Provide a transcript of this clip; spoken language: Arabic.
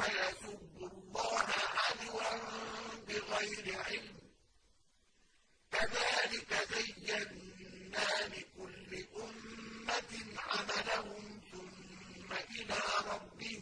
فَيَسُبُّوا اللَّهَ عَدْوًا بِغَيْرِ عِلْمٍ ۗ. كَذَٰلِكَ زَيَّنَّا لِكُلِّ أُمَّةٍ عَمَلَهُمْ ثُمَّ إِلَىٰ رَبِّهِم